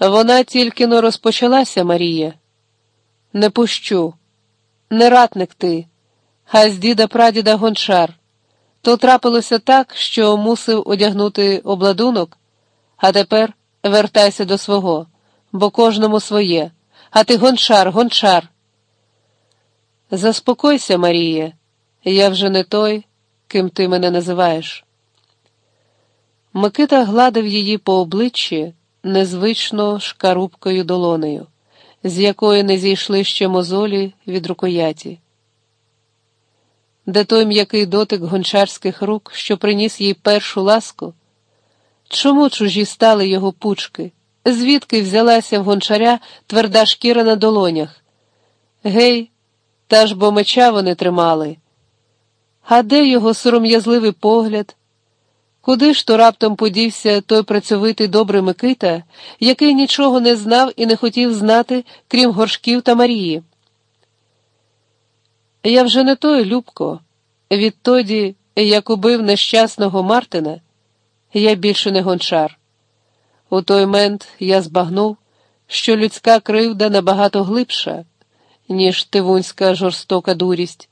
Вона тільки но розпочалася, Марія. Не пущу, не ратник ти, а з діда прадіда гончар. То трапилося так, що мусив одягнути обладунок, а тепер вертайся до свого, бо кожному своє, а ти гончар, гончар. Заспокойся, Марія, я вже не той, ким ти мене називаєш. Микита гладив її по обличчі незвично шкарубкою долонею, з якої не зійшли ще мозолі від рукояті. Де той м'який дотик гончарських рук, що приніс їй першу ласку? Чому чужі стали його пучки? Звідки взялася в гончаря тверда шкіра на долонях? Гей, та ж бо меча вони тримали. А де його сором'язливий погляд? Куди ж то раптом подівся той працьовитий добрий Микита, який нічого не знав і не хотів знати, крім горшків та Марії? Я вже не той, Любко. Відтоді, як убив нещасного Мартина, я більше не гончар. У той мент я збагнув, що людська кривда набагато глибша, ніж тивунська жорстока дурість,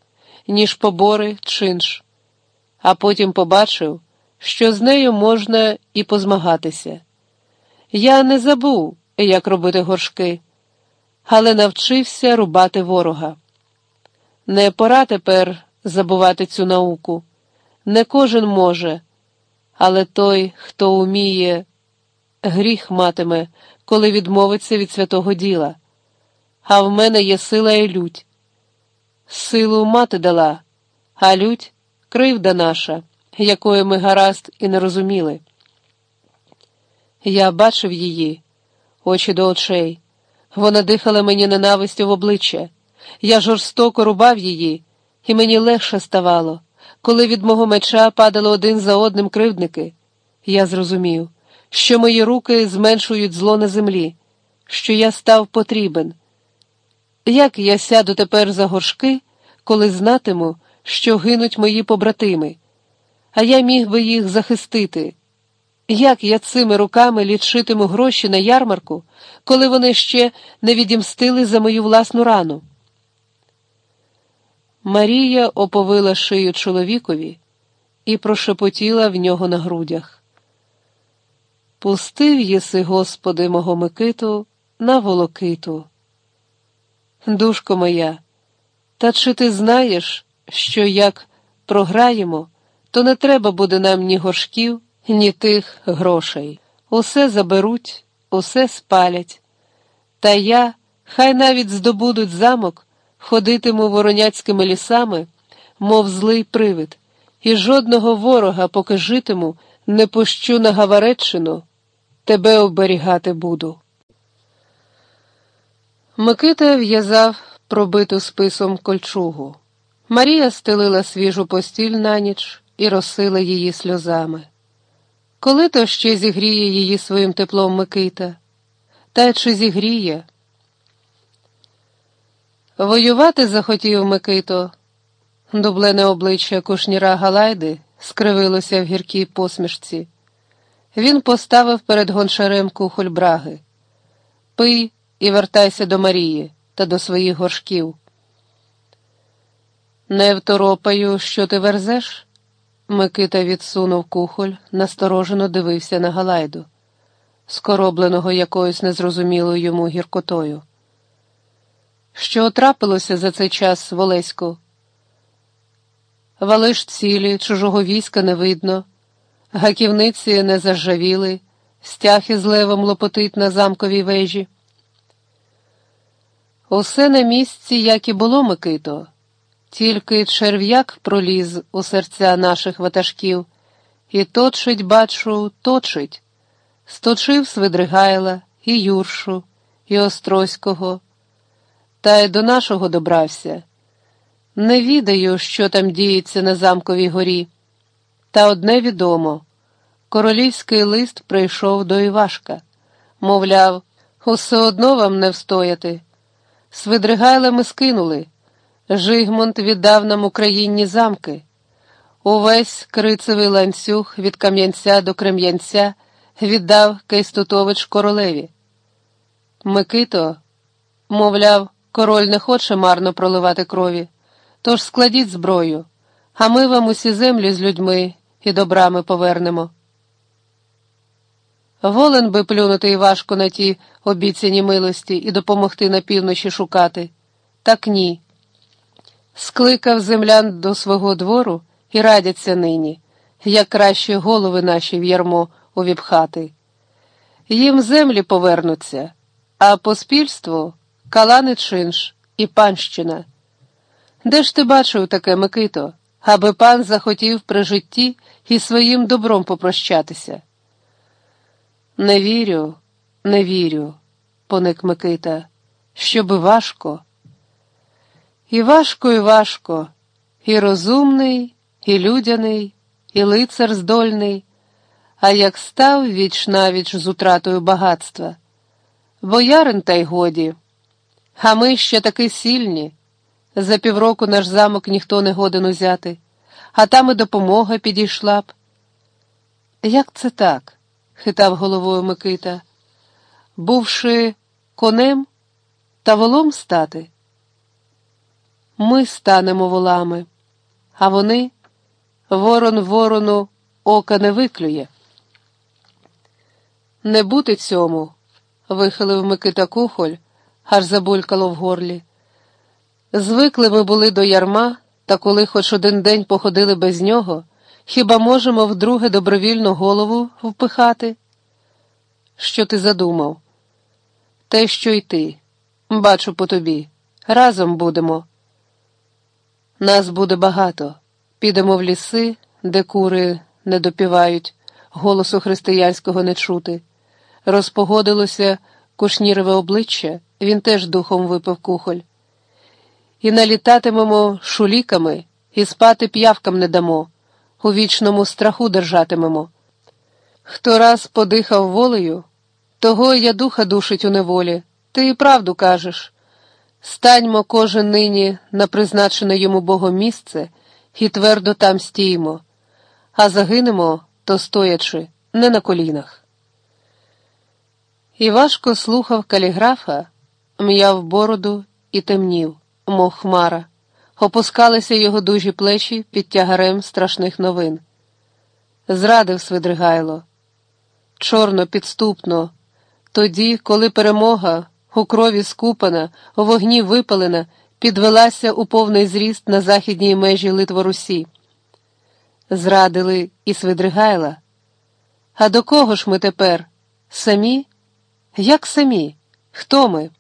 ніж побори чинш, а потім побачив що з нею можна і позмагатися. Я не забув, як робити горшки, але навчився рубати ворога. Не пора тепер забувати цю науку. Не кожен може, але той, хто уміє, гріх матиме, коли відмовиться від святого діла. А в мене є сила і лють. Силу мати дала, а лють кривда наша якої ми гаразд і не розуміли. Я бачив її, очі до очей. Вона дихала мені ненавистю в обличчя. Я жорстоко рубав її, і мені легше ставало, коли від мого меча падали один за одним кривдники. Я зрозумів, що мої руки зменшують зло на землі, що я став потрібен. Як я сяду тепер за горшки, коли знатиму, що гинуть мої побратими? А я міг би їх захистити. Як я цими руками лічитиму гроші на ярмарку, коли вони ще не відімстили за мою власну рану? Марія оповила шию чоловікові і прошепотіла в нього на грудях. Пустив єси, Господи, мого Микиту, на волокиту. Душко моя, та чи ти знаєш, що як програємо? То не треба буде нам ні горшків, ні тих грошей. Усе заберуть, усе спалять. Та я, хай навіть здобудуть замок, ходитиму вороняцькими лісами, мов злий привид, і жодного ворога, поки житиму, не пущу на Гавареччину, тебе оберігати буду. Микита в'язав пробиту списом кольчугу. Марія стелила свіжу постіль на ніч і розсила її сльозами. Коли то ще зігріє її своїм теплом Микита, та чи зігріє? Воювати захотів Микито, дублене обличчя кушніра Галайди скривилося в гіркій посмішці. Він поставив перед гоншарем кухоль браги. Пий і вертайся до Марії та до своїх горшків. Не второпаю, що ти верзеш? Микита відсунув кухоль, насторожено дивився на Галайду, скоробленого якоюсь незрозумілою йому гіркотою. Що трапилося за цей час в Олеську? Валиш цілі, чужого війська не видно, гаківниці не заржавіли, стяг із левом лопотить на замковій вежі. Усе на місці, як і було Микито. Тільки черв'як проліз у серця наших ватажків і точить, бачу, точить. Сточив Свидригайла, і Юршу, і Острозького, та й до нашого добрався. Не відаю, що там діється на замковій горі. Та одне відомо королівський лист прийшов до Івашка. Мовляв, усе одно вам не встояти. Свидригайла ми скинули. Жигмунд віддав нам Україні замки. Увесь крицевий ланцюг від Кам'янця до Крем'янця віддав Кейстутович королеві. Микито, мовляв, король не хоче марно проливати крові, тож складіть зброю, а ми вам усі землі з людьми і добрами повернемо. Волен би плюнути і важко на ті обіцяні милості і допомогти на півночі шукати. Так ні. Скликав землян до свого двору і радяться нині, як краще голови наші в ярмо увіпхати. Їм землі повернуться, а поспільство калани чинш і панщина. Де ж ти бачив таке, Микито, аби пан захотів при житті і своїм добром попрощатися? Не вірю, не вірю, поник Микита, щоби важко. І важко, і важко, і розумний, і людяний, і лицар здольний, а як став віч навіч з утратою багатства. Боярин, та й годі, а ми ще таки сильні. За півроку наш замок ніхто не годен узяти, а там і допомога підійшла б. Як це так? хитав головою Микита, бувши конем та волом стати. Ми станемо волами, а вони ворон ворону ока не виклює. Не бути цьому, вихилив Микита кухоль, аж забулькало в горлі. Звикли ми були до ярма, та коли хоч один день походили без нього, хіба можемо вдруге добровільно голову впихати? Що ти задумав? Те, що й ти. Бачу по тобі. Разом будемо. Нас буде багато. Підемо в ліси, де кури не допівають, голосу християнського не чути. Розпогодилося кушніреве обличчя, він теж духом випив кухоль. І налітатимемо шуліками, і спати п'явкам не дамо, у вічному страху держатимемо. Хто раз подихав волею, того я духа душить у неволі, ти і правду кажеш. Станьмо кожен нині на призначене йому Богом місце і твердо там стіємо, а загинемо, то стоячи, не на колінах. І важко слухав каліграфа, м'яв бороду і темнів, мов хмара, опускалися його дужі плечі під тягарем страшних новин. Зрадив Свидригайло, чорно, підступно, тоді, коли перемога у крові скупана, у вогні випалена, підвелася у повний зріст на західній межі Литворусі. Зрадили і Свидригайла. А до кого ж ми тепер? Самі? Як самі? Хто ми?